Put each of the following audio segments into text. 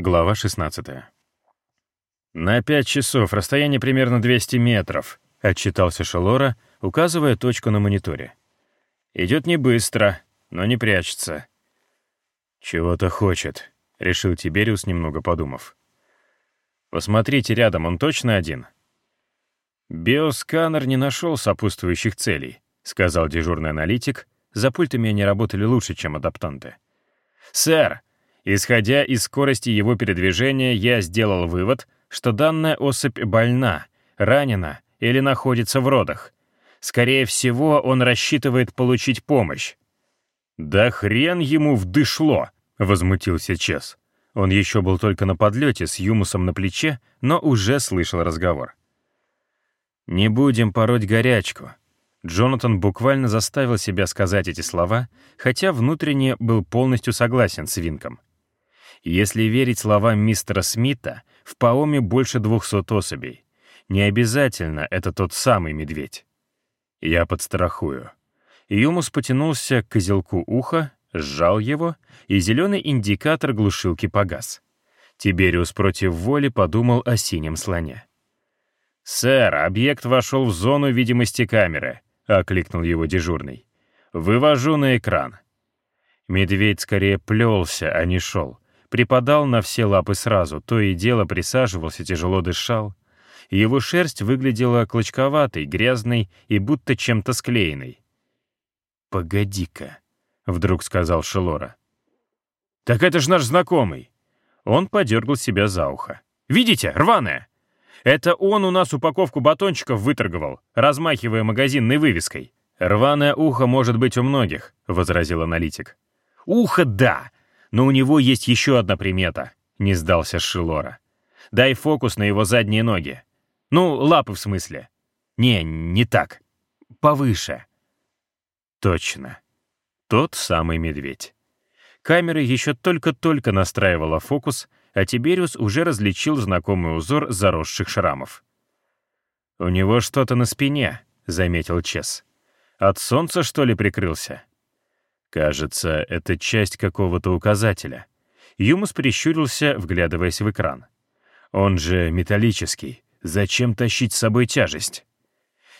Глава 16. «На пять часов, расстояние примерно 200 метров», — отчитался Шелора, указывая точку на мониторе. «Идет не быстро, но не прячется». «Чего-то хочет», — решил Тибериус, немного подумав. «Посмотрите рядом, он точно один?» «Биосканер не нашел сопутствующих целей», — сказал дежурный аналитик. «За пультами они работали лучше, чем адаптанты». «Сэр, исходя из скорости его передвижения, я сделал вывод, что данная особь больна, ранена или находится в родах. Скорее всего, он рассчитывает получить помощь». «Да хрен ему вдышло!» — возмутился Чес. Он еще был только на подлете с Юмусом на плече, но уже слышал разговор. «Не будем пороть горячку». Джонатан буквально заставил себя сказать эти слова, хотя внутренне был полностью согласен с Винком. Если верить словам мистера Смита, в Паоме больше двухсот особей. Не обязательно это тот самый медведь. Я подстрахую. Юмус потянулся к козелку уха, сжал его, и зеленый индикатор глушилки погас. Тибериус против воли подумал о синем слоне. «Сэр, объект вошел в зону видимости камеры», — окликнул его дежурный. «Вывожу на экран». Медведь скорее плелся, а не шел. Припадал на все лапы сразу, то и дело присаживался, тяжело дышал. Его шерсть выглядела клочковатой, грязной и будто чем-то склеенной. «Погоди-ка», — вдруг сказал Шелора. «Так это же наш знакомый!» Он подергал себя за ухо. «Видите, рваная! Это он у нас упаковку батончиков выторговал, размахивая магазинной вывеской». «Рваное ухо может быть у многих», — возразил аналитик. «Ухо — да, но у него есть еще одна примета», — не сдался Шилора. «Дай фокус на его задние ноги. Ну, лапы в смысле. Не, не так. Повыше». Точно. Тот самый медведь. Камера еще только-только настраивала фокус, а Тибериус уже различил знакомый узор заросших шрамов. «У него что-то на спине», — заметил Чес. «От солнца, что ли, прикрылся?» Кажется, это часть какого-то указателя. Юмус прищурился, вглядываясь в экран. Он же металлический. Зачем тащить с собой тяжесть?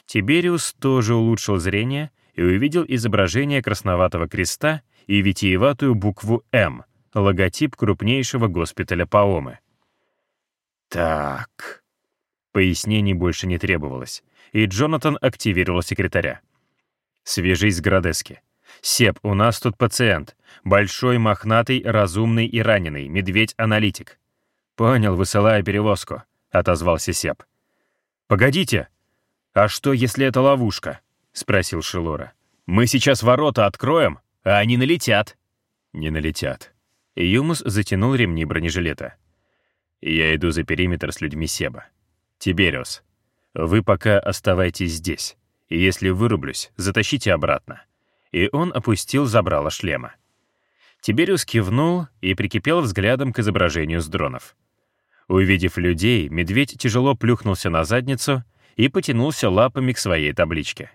Тибериус тоже улучшил зрение и увидел изображение красноватого креста и витиеватую букву «М», логотип крупнейшего госпиталя Паомы. «Так...» Пояснений больше не требовалось, и Джонатан активировал секретаря. «Свяжись с Градески. Сеп, у нас тут пациент. Большой, мохнатый, разумный и раненый, медведь-аналитик». «Понял, высылаю перевозку», — отозвался Сеп. «Погодите! А что, если это ловушка?» — спросил Шилора. «Мы сейчас ворота откроем, а они налетят». «Не налетят». Юмус затянул ремни бронежилета. «Я иду за периметр с людьми Себа. Тибериус, вы пока оставайтесь здесь, если вырублюсь, затащите обратно». И он опустил забрало шлема. Тибериус кивнул и прикипел взглядом к изображению с дронов. Увидев людей, медведь тяжело плюхнулся на задницу и потянулся лапами к своей табличке.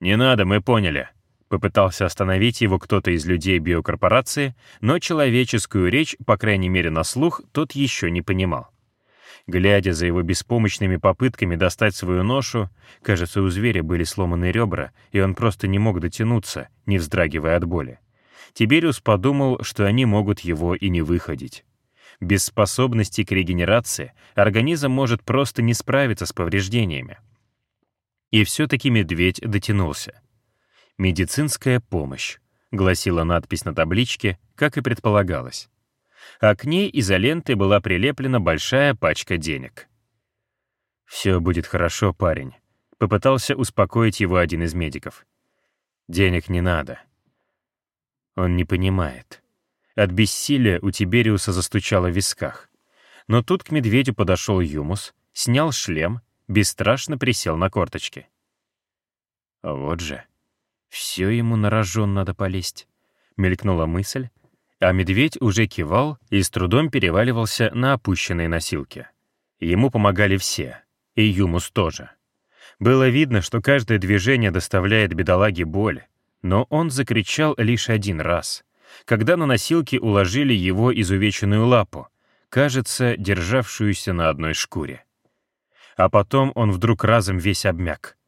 «Не надо, мы поняли», Попытался остановить его кто-то из людей биокорпорации, но человеческую речь, по крайней мере на слух, тот еще не понимал. Глядя за его беспомощными попытками достать свою ношу, кажется, у зверя были сломаны ребра, и он просто не мог дотянуться, не вздрагивая от боли. Тибериус подумал, что они могут его и не выходить. Без способности к регенерации организм может просто не справиться с повреждениями. И все-таки медведь дотянулся. «Медицинская помощь», — гласила надпись на табличке, как и предполагалось. А к ней изолентой была прилеплена большая пачка денег. «Все будет хорошо, парень», — попытался успокоить его один из медиков. «Денег не надо». Он не понимает. От бессилия у Тибериуса застучало в висках. Но тут к медведю подошел Юмус, снял шлем, бесстрашно присел на корточки. Вот же. Все ему на рожон надо полезть. Мелькнула мысль, а медведь уже кивал и с трудом переваливался на опущенные носилки. Ему помогали все, и Юмус тоже. Было видно, что каждое движение доставляет бедолаге боль, но он закричал лишь один раз, когда на носилки уложили его изувеченную лапу, кажется, державшуюся на одной шкуре. А потом он вдруг разом весь обмяк.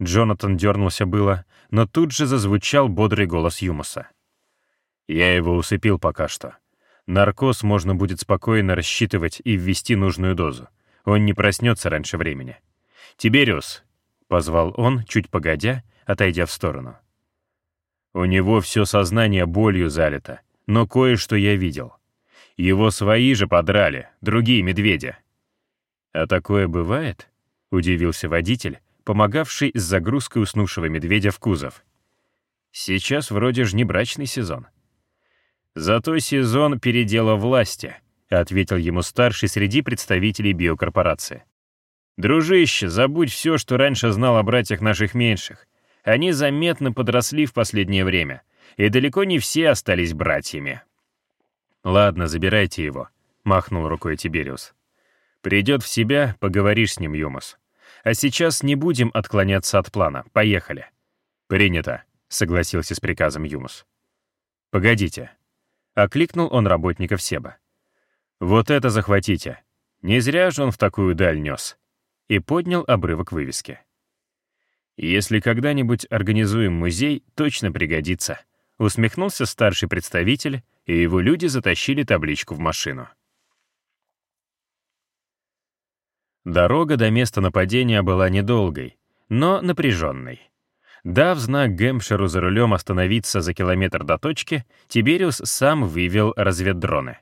Джонатан дернулся было, но тут же зазвучал бодрый голос Юмуса. «Я его усыпил пока что. Наркоз можно будет спокойно рассчитывать и ввести нужную дозу. Он не проснется раньше времени. «Тибериус», — позвал он, чуть погодя, отойдя в сторону. У него все сознание болью залито, но кое-что я видел. Его свои же подрали, другие медведи. «А такое бывает?» — удивился водитель, помогавший с загрузкой уснувшего медведя в кузов. «Сейчас вроде ж не брачный сезон». «Зато сезон передела власти», — ответил ему старший среди представителей биокорпорации. «Дружище, забудь все, что раньше знал о братьях наших меньших. Они заметно подросли в последнее время, и далеко не все остались братьями». «Ладно, забирайте его», — махнул рукой Тибериус. «Придет в себя, поговоришь с ним, Юмус. А сейчас не будем отклоняться от плана. Поехали». «Принято», — согласился с приказом Юмус. «Погодите». Окликнул он работников Себа. «Вот это захватите. Не зря же он в такую даль нес». И поднял обрывок вывески. «Если когда-нибудь организуем музей, точно пригодится», усмехнулся старший представитель, и его люди затащили табличку в машину. Дорога до места нападения была недолгой, но напряженной. Дав знак Гэмпширу за рулем остановиться за километр до точки, Тибериус сам вывел разведдроны.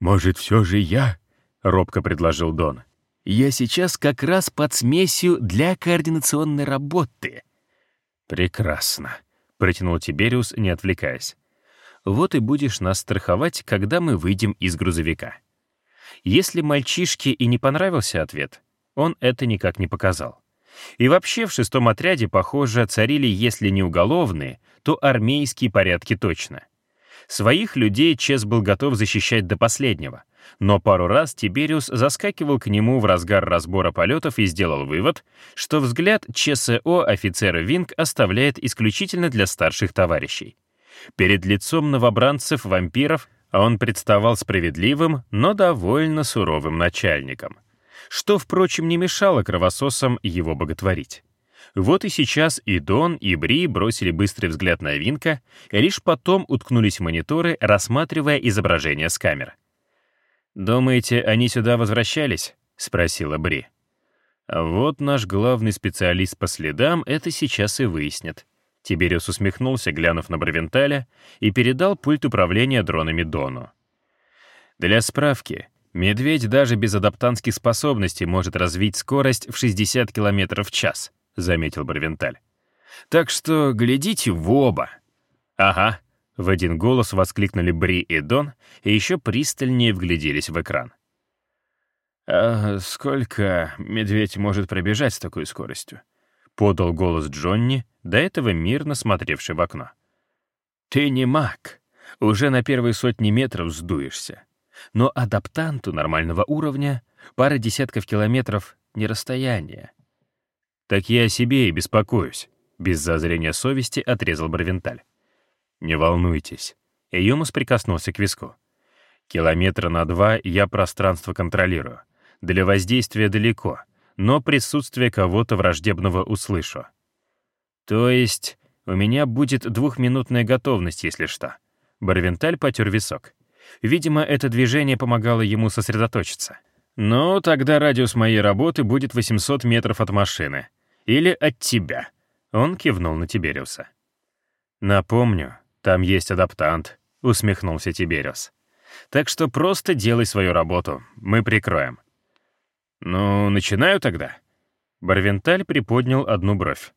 «Может, все же я?» — робко предложил Дон. «Я сейчас как раз под смесью для координационной работы». «Прекрасно», — протянул Тибериус, не отвлекаясь. «Вот и будешь нас страховать, когда мы выйдем из грузовика». Если мальчишке и не понравился ответ, он это никак не показал. И вообще в шестом отряде, похоже, царили, если не уголовные, то армейские порядки точно. Своих людей Чес был готов защищать до последнего, но пару раз Тибериус заскакивал к нему в разгар разбора полетов и сделал вывод, что взгляд ЧСО офицера Винг оставляет исключительно для старших товарищей. Перед лицом новобранцев-вампиров а он представал справедливым, но довольно суровым начальником. Что, впрочем, не мешало кровососам его боготворить. Вот и сейчас и Дон, и Бри бросили быстрый взгляд на Винка, и лишь потом уткнулись в мониторы, рассматривая изображение с камер. «Думаете, они сюда возвращались?» — спросила Бри. «Вот наш главный специалист по следам это сейчас и выяснит», Тибериус усмехнулся, глянув на Бравенталя, и передал пульт управления дронами Дону. Для справки, медведь даже без адаптантских способностей может развить скорость в 60 км в час, заметил Бравенталь. Так что глядите в оба. Ага, в один голос воскликнули Бри и Дон, и еще пристальнее вгляделись в экран. «А сколько медведь может пробежать с такой скоростью?» — подал голос Джонни, до этого мирно смотревший в окно. «Ты не маг. Уже на первые сотни метров сдуешься. Но адаптанту нормального уровня пара десятков километров — не расстояние». «Так я о себе и беспокоюсь», — без зазрения совести отрезал Бравенталь. «Не волнуйтесь». И Юмус прикоснулся к виску. «Километра на два я пространство контролирую. Для воздействия далеко, но присутствие кого-то враждебного услышу. То есть у меня будет двухминутная готовность, если что. Барвенталь потер висок. Видимо, это движение помогало ему сосредоточиться. «Ну, тогда радиус моей работы будет 800 метров от машины. Или от тебя». Он кивнул на Тибериуса. «Напомню, там есть адаптант», — усмехнулся Тибериус. «Так что просто делай свою работу, мы прикроем». «Ну, начинаю тогда». Барвенталь приподнял одну бровь.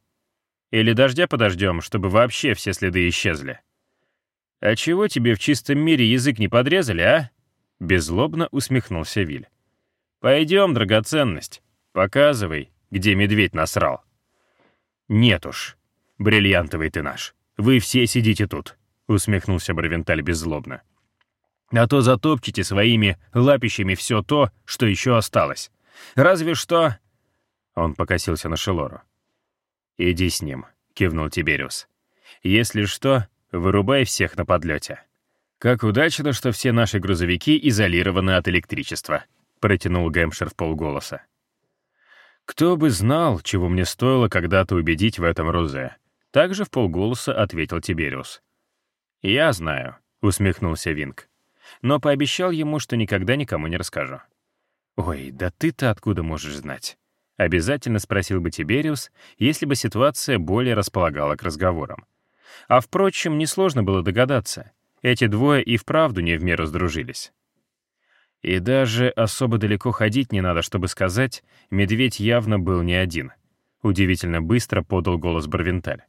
Или дождя подождем, чтобы вообще все следы исчезли. А чего тебе в чистом мире язык не подрезали, а? Беззлобно усмехнулся Виль. Пойдем, драгоценность. Показывай, где медведь насрал. Нет уж, бриллиантовый ты наш. Вы все сидите тут, усмехнулся Бравенталь беззлобно. А то затопчете своими лапищами все то, что еще осталось. Разве что... Он покосился на Шелору. «Иди с ним», — кивнул Тибериус. «Если что, вырубай всех на подлете. «Как удачно, что все наши грузовики изолированы от электричества», — протянул Гэмпшир в полголоса. «Кто бы знал, чего мне стоило когда-то убедить в этом Розе», — также в полголоса ответил Тибериус. «Я знаю», — усмехнулся Винг, но пообещал ему, что никогда никому не расскажу. «Ой, да ты-то откуда можешь знать?» — обязательно спросил бы Тибериус, если бы ситуация более располагала к разговорам. А впрочем, несложно было догадаться. Эти двое и вправду не в меру сдружились. И даже особо далеко ходить не надо, чтобы сказать, медведь явно был не один. Удивительно быстро подал голос Барвенталь.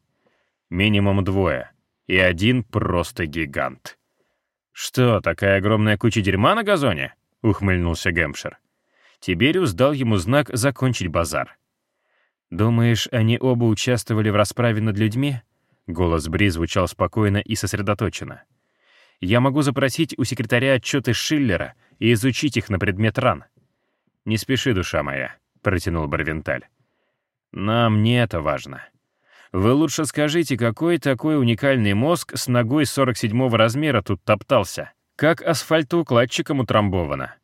Минимум двое, и один просто гигант. «Что, такая огромная куча дерьма на газоне?» — ухмыльнулся Гэмпшир. Тибериус дал ему знак закончить базар. «Думаешь, они оба участвовали в расправе над людьми?» Голос Бри звучал спокойно и сосредоточенно. «Я могу запросить у секретаря отчеты Шиллера и изучить их на предмет ран». «Не спеши, душа моя», — протянул Барвенталь. «Нам не это важно. Вы лучше скажите, какой такой уникальный мозг с ногой 47-го размера тут топтался? Как асфальтоукладчиком утрамбовано?»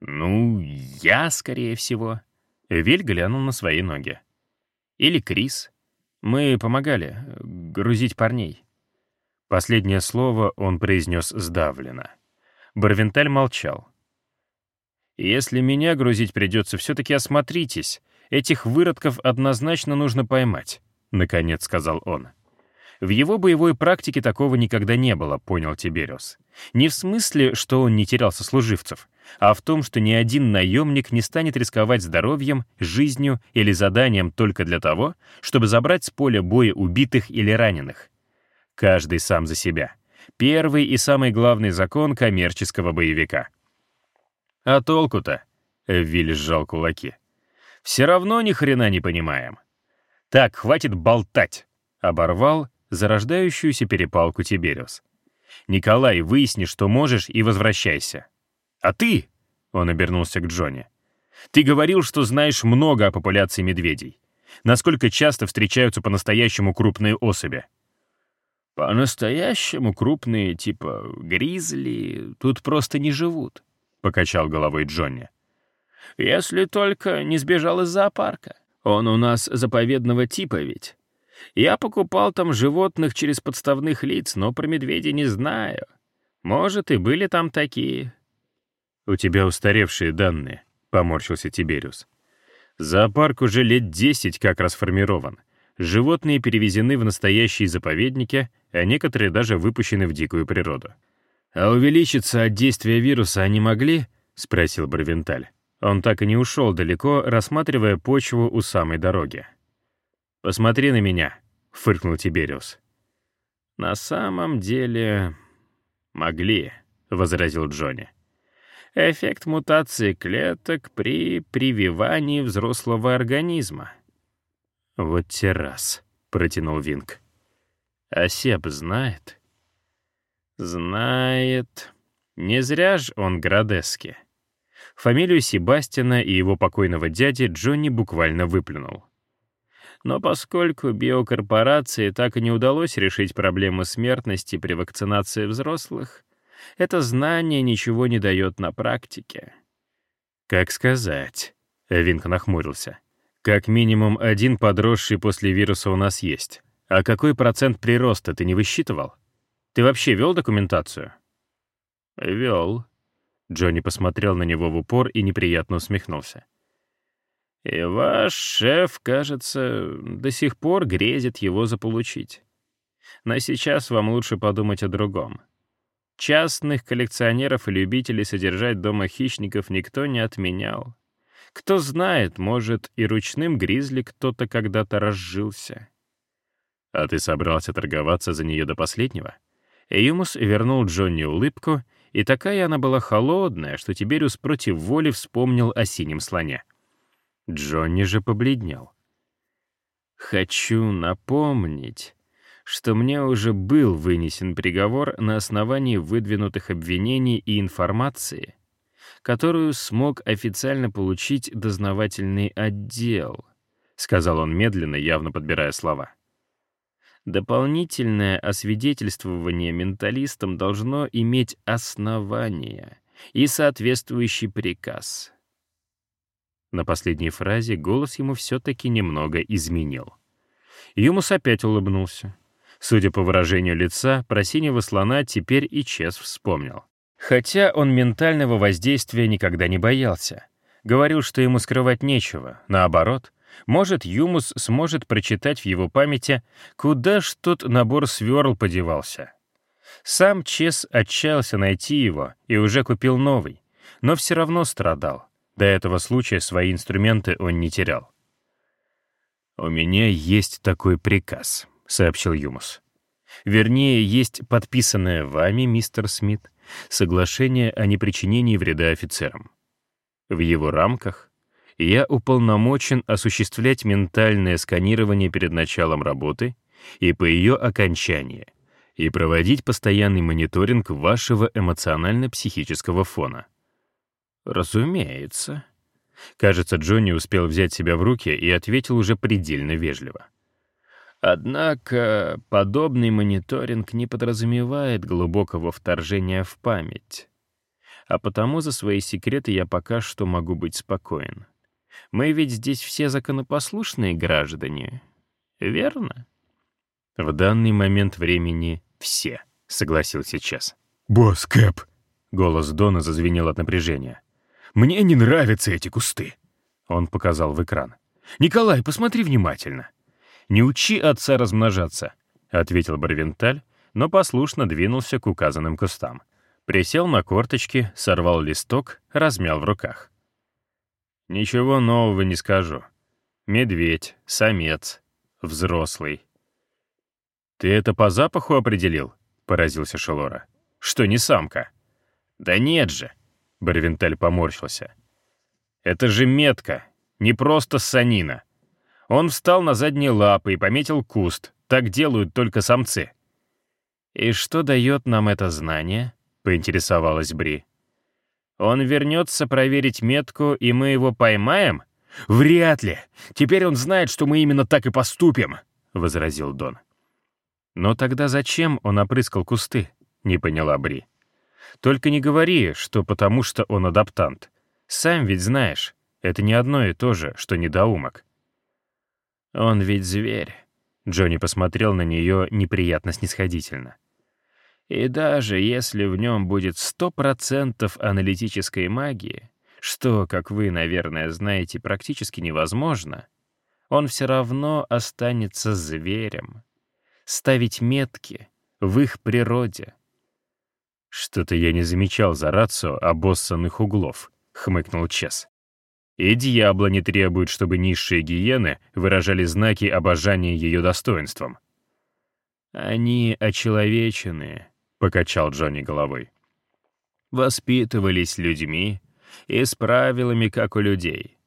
«Ну, я, скорее всего». Виль глянул на свои ноги. «Или Крис. Мы помогали грузить парней». Последнее слово он произнес сдавленно. Барвенталь молчал. «Если меня грузить придется, все-таки осмотритесь. Этих выродков однозначно нужно поймать», — наконец сказал он. В его боевой практике такого никогда не было, понял Тибериус. Не в смысле, что он не терял сослуживцев, а в том, что ни один наемник не станет рисковать здоровьем, жизнью или заданием только для того, чтобы забрать с поля боя убитых или раненых. Каждый сам за себя. Первый и самый главный закон коммерческого боевика. А толку-то? Вилли сжал кулаки. Все равно ни хрена не понимаем. Так, хватит болтать. Оборвал зарождающуюся перепалку Тибериус. «Николай, выясни, что можешь, и возвращайся». «А ты?» — он обернулся к Джонни. «Ты говорил, что знаешь много о популяции медведей. Насколько часто встречаются по-настоящему крупные особи?» «По-настоящему крупные, типа гризли, тут просто не живут», — покачал головой Джонни. «Если только не сбежал из зоопарка. Он у нас заповедного типа ведь. Я покупал там животных через подставных лиц, но про медведей не знаю. Может, и были там такие». «У тебя устаревшие данные», — поморщился Тибериус. «Зоопарк уже лет десять как расформирован. Животные перевезены в настоящие заповедники, а некоторые даже выпущены в дикую природу. «А увеличиться от действия вируса они могли?» — спросил Барвенталь. Он так и не ушел далеко, рассматривая почву у самой дороги. «Посмотри на меня», — фыркнул Тибериус. «На самом деле... могли», — возразил Джонни. «Эффект мутации клеток при прививании взрослого организма». «Вот те раз», — протянул Винг. «А Себ знает?» «Знает. Не зря ж он Градески». Фамилию Себастина и его покойного дяди Джонни буквально выплюнул. Но поскольку биокорпорации так и не удалось решить проблему смертности при вакцинации взрослых, это знание ничего не дает на практике. «Как сказать?» — Винк нахмурился. «Как минимум один подросший после вируса у нас есть. А какой процент прироста ты не высчитывал? Ты вообще вел документацию?» «Вел». Джонни посмотрел на него в упор и неприятно усмехнулся. И ваш шеф, кажется, до сих пор грезит его заполучить. Но сейчас вам лучше подумать о другом. Частных коллекционеров и любителей содержать дома хищников никто не отменял. Кто знает, может, и ручным гризли кто-то когда-то разжился. А ты собрался торговаться за нее до последнего? Юмус вернул Джонни улыбку, и такая она была холодная, что Тиберюс против воли вспомнил о синем слоне. Джонни же побледнел. «Хочу напомнить, что мне уже был вынесен приговор на основании выдвинутых обвинений и информации, которую смог официально получить дознавательный отдел», — сказал он медленно, явно подбирая слова. Дополнительное освидетельствование менталистам должно иметь основание и соответствующий приказ. На последней фразе голос ему все-таки немного изменил. Юмус опять улыбнулся. Судя по выражению лица, про синего слона теперь и Чес вспомнил. Хотя он ментального воздействия никогда не боялся. Говорил, что ему скрывать нечего. Наоборот, может, Юмус сможет прочитать в его памяти, куда ж тот набор сверл подевался. Сам Чес отчаялся найти его и уже купил новый, но все равно страдал. До этого случая свои инструменты он не терял. «У меня есть такой приказ», — сообщил Юмус. «Вернее, есть подписанное вами, мистер Смит, соглашение о непричинении вреда офицерам. В его рамках я уполномочен осуществлять ментальное сканирование перед началом работы и по ее окончании и проводить постоянный мониторинг вашего эмоционально-психического фона. Разумеется. Кажется, Джонни успел взять себя в руки и ответил уже предельно вежливо. Однако подобный мониторинг не подразумевает глубокого вторжения в память. А потому за свои секреты я пока что могу быть спокоен. Мы ведь здесь все законопослушные граждане, верно? В данный момент времени все, согласился Час. «Босс, Кэп!» — голос Дона зазвенел от напряжения. «Мне не нравятся эти кусты!» Он показал в экран. «Николай, посмотри внимательно!» «Не учи отца размножаться», — ответил Барвенталь, но послушно двинулся к указанным кустам. Присел на корточки, сорвал листок, размял в руках. «Ничего нового не скажу. Медведь, самец, взрослый». «Ты это по запаху определил?» — поразился Шелора. «Что не самка?» «Да нет же!» — Барвенталь поморщился. «Это же метка, не просто санина. Он встал на задние лапы и пометил куст. Так делают только самцы. «И что дает нам это знание?» — поинтересовалась Бри. «Он вернется проверить метку, и мы его поймаем?» «Вряд ли. Теперь он знает, что мы именно так и поступим», — возразил Дон. «Но тогда зачем он опрыскал кусты?» — не поняла Бри. «Только не говори, что потому что он адаптант. Сам ведь знаешь, это не одно и то же, что недоумок. «Он ведь зверь», — Джонни посмотрел на нее неприятно снисходительно. «И даже если в нем будет сто процентов аналитической магии, что, как вы, наверное, знаете, практически невозможно, он все равно останется зверем. Ставить метки в их природе». «Что-то я не замечал за рацию обоссанных углов», — хмыкнул Чес. И дьявола не требует, чтобы низшие гиены выражали знаки обожания ее достоинством. «Они очеловечены», — покачал Джонни головой. «Воспитывались людьми и с правилами, как у людей.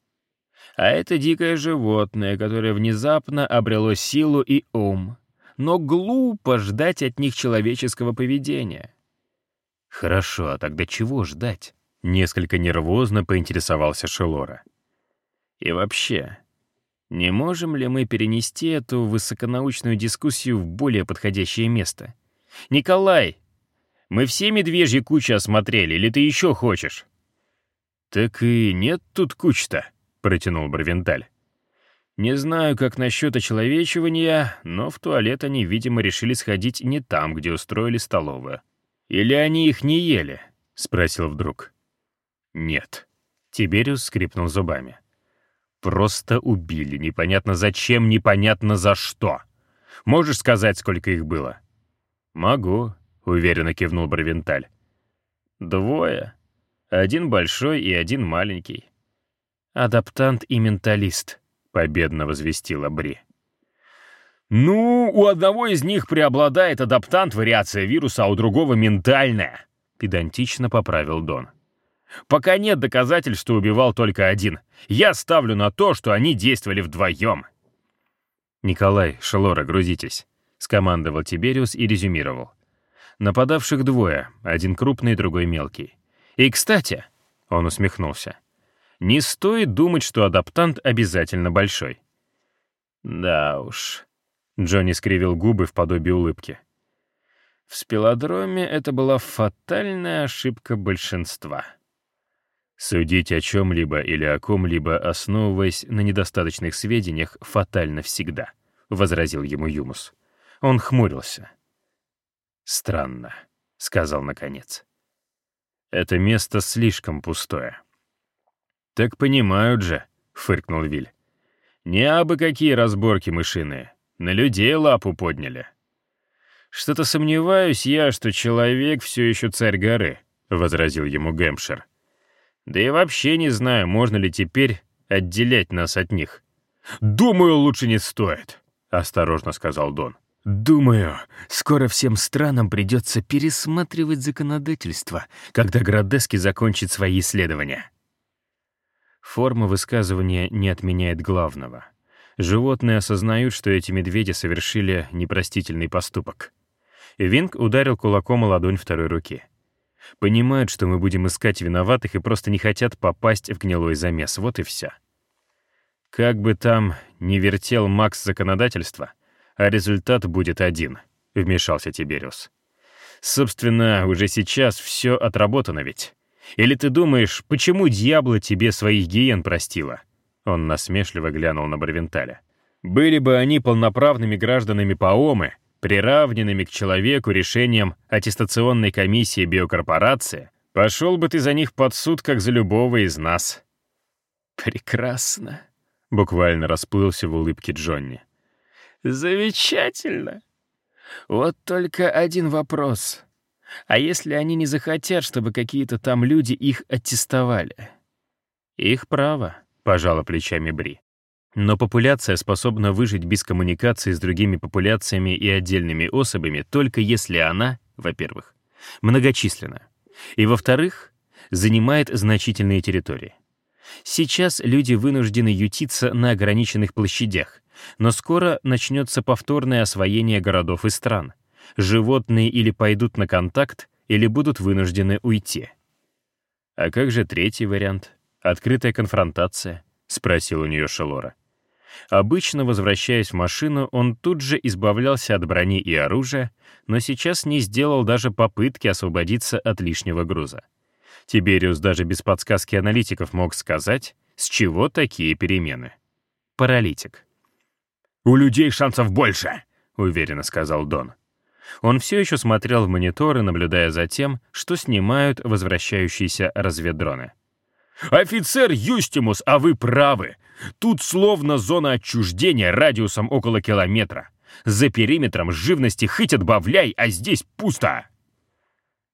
А это дикое животное, которое внезапно обрело силу и ум, но глупо ждать от них человеческого поведения». «Хорошо, а тогда чего ждать?» Несколько нервозно поинтересовался Шелора. «И вообще, не можем ли мы перенести эту высоконаучную дискуссию в более подходящее место? Николай, мы все медвежьи кучи осмотрели, или ты еще хочешь?» «Так и нет тут куч-то», — протянул Барвенталь. «Не знаю, как насчет очеловечивания, но в туалет они, видимо, решили сходить не там, где устроили столовую. Или они их не ели?» — спросил вдруг. «Нет». Тибериус скрипнул зубами. «Просто убили. Непонятно зачем, непонятно за что. Можешь сказать, сколько их было?» «Могу», — уверенно кивнул Бравенталь. «Двое. Один большой и один маленький». «Адаптант и менталист», — победно возвестила Бри. «Ну, у одного из них преобладает адаптант вариация вируса, а у другого ментальная», — педантично поправил Дон. Пока нет доказательств, что убивал только один. Я ставлю на то, что они действовали вдвоем. «Николай, Шелора, грузитесь», — скомандовал Тибериус и резюмировал. «Нападавших двое, один крупный, другой мелкий. И, кстати», — он усмехнулся, — «не стоит думать, что адаптант обязательно большой». «Да уж», Джонни скривил губы в подобии улыбки. В спелодроме это была фатальная ошибка большинства. Судить о чем-либо или о ком-либо, основываясь на недостаточных сведениях, фатально всегда, — возразил ему Юмус. Он хмурился. «Странно», — сказал наконец. «Это место слишком пустое». «Так понимают же», — фыркнул Виль. «Не абы какие разборки мышиные. На людей лапу подняли». «Что-то сомневаюсь я, что человек все еще царь горы», — возразил ему Гэмпшир. «Да и вообще не знаю, можно ли теперь отделять нас от них». «Думаю, лучше не стоит», — осторожно сказал Дон. «Думаю, скоро всем странам придется пересматривать законодательство, когда Градески закончит свои исследования». Форма высказывания не отменяет главного. Животные осознают, что эти медведи совершили непростительный поступок. Винг ударил кулаком о ладонь второй руки. Понимают, что мы будем искать виноватых и просто не хотят попасть в гнилой замес. Вот и все. Как бы там ни вертел Макс законодательство, а результат будет один, — вмешался Тибериус. Собственно, уже сейчас все отработано ведь. Или ты думаешь, почему дьявола тебе своих гиен простила?» Он насмешливо глянул на Барвенталя. «Были бы они полноправными гражданами Паомы, приравненными к человеку решением аттестационной комиссии биокорпорации, пошел бы ты за них под суд, как за любого из нас». «Прекрасно», — буквально расплылся в улыбке Джонни. «Замечательно. Вот только один вопрос. А если они не захотят, чтобы какие-то там люди их аттестовали? Их право, пожала плечами Бри. Но популяция способна выжить без коммуникации с другими популяциями и отдельными особями только если она, во-первых, многочисленна, и, во-вторых, занимает значительные территории. Сейчас люди вынуждены ютиться на ограниченных площадях, но скоро начнется повторное освоение городов и стран — животные или пойдут на контакт, или будут вынуждены уйти. «А как же третий вариант? Открытая конфронтация?» — спросил у нее Шелора. Обычно, возвращаясь в машину, он тут же избавлялся от брони и оружия, но сейчас не сделал даже попытки освободиться от лишнего груза. Тибериус даже без подсказки аналитиков мог сказать, с чего такие перемены. Паралитик. «У людей шансов больше», — уверенно сказал Дон. Он все еще смотрел в мониторы, наблюдая за тем, что снимают возвращающиеся разведдроны. «Офицер Юстимус, а вы правы. Тут словно зона отчуждения радиусом около километра. За периметром живности хоть отбавляй, а здесь пусто!»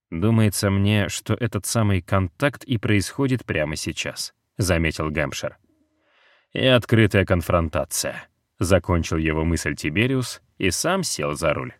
«Думается мне, что этот самый контакт и происходит прямо сейчас», — заметил Гэмпшир. «И открытая конфронтация», — закончил его мысль Тибериус и сам сел за руль.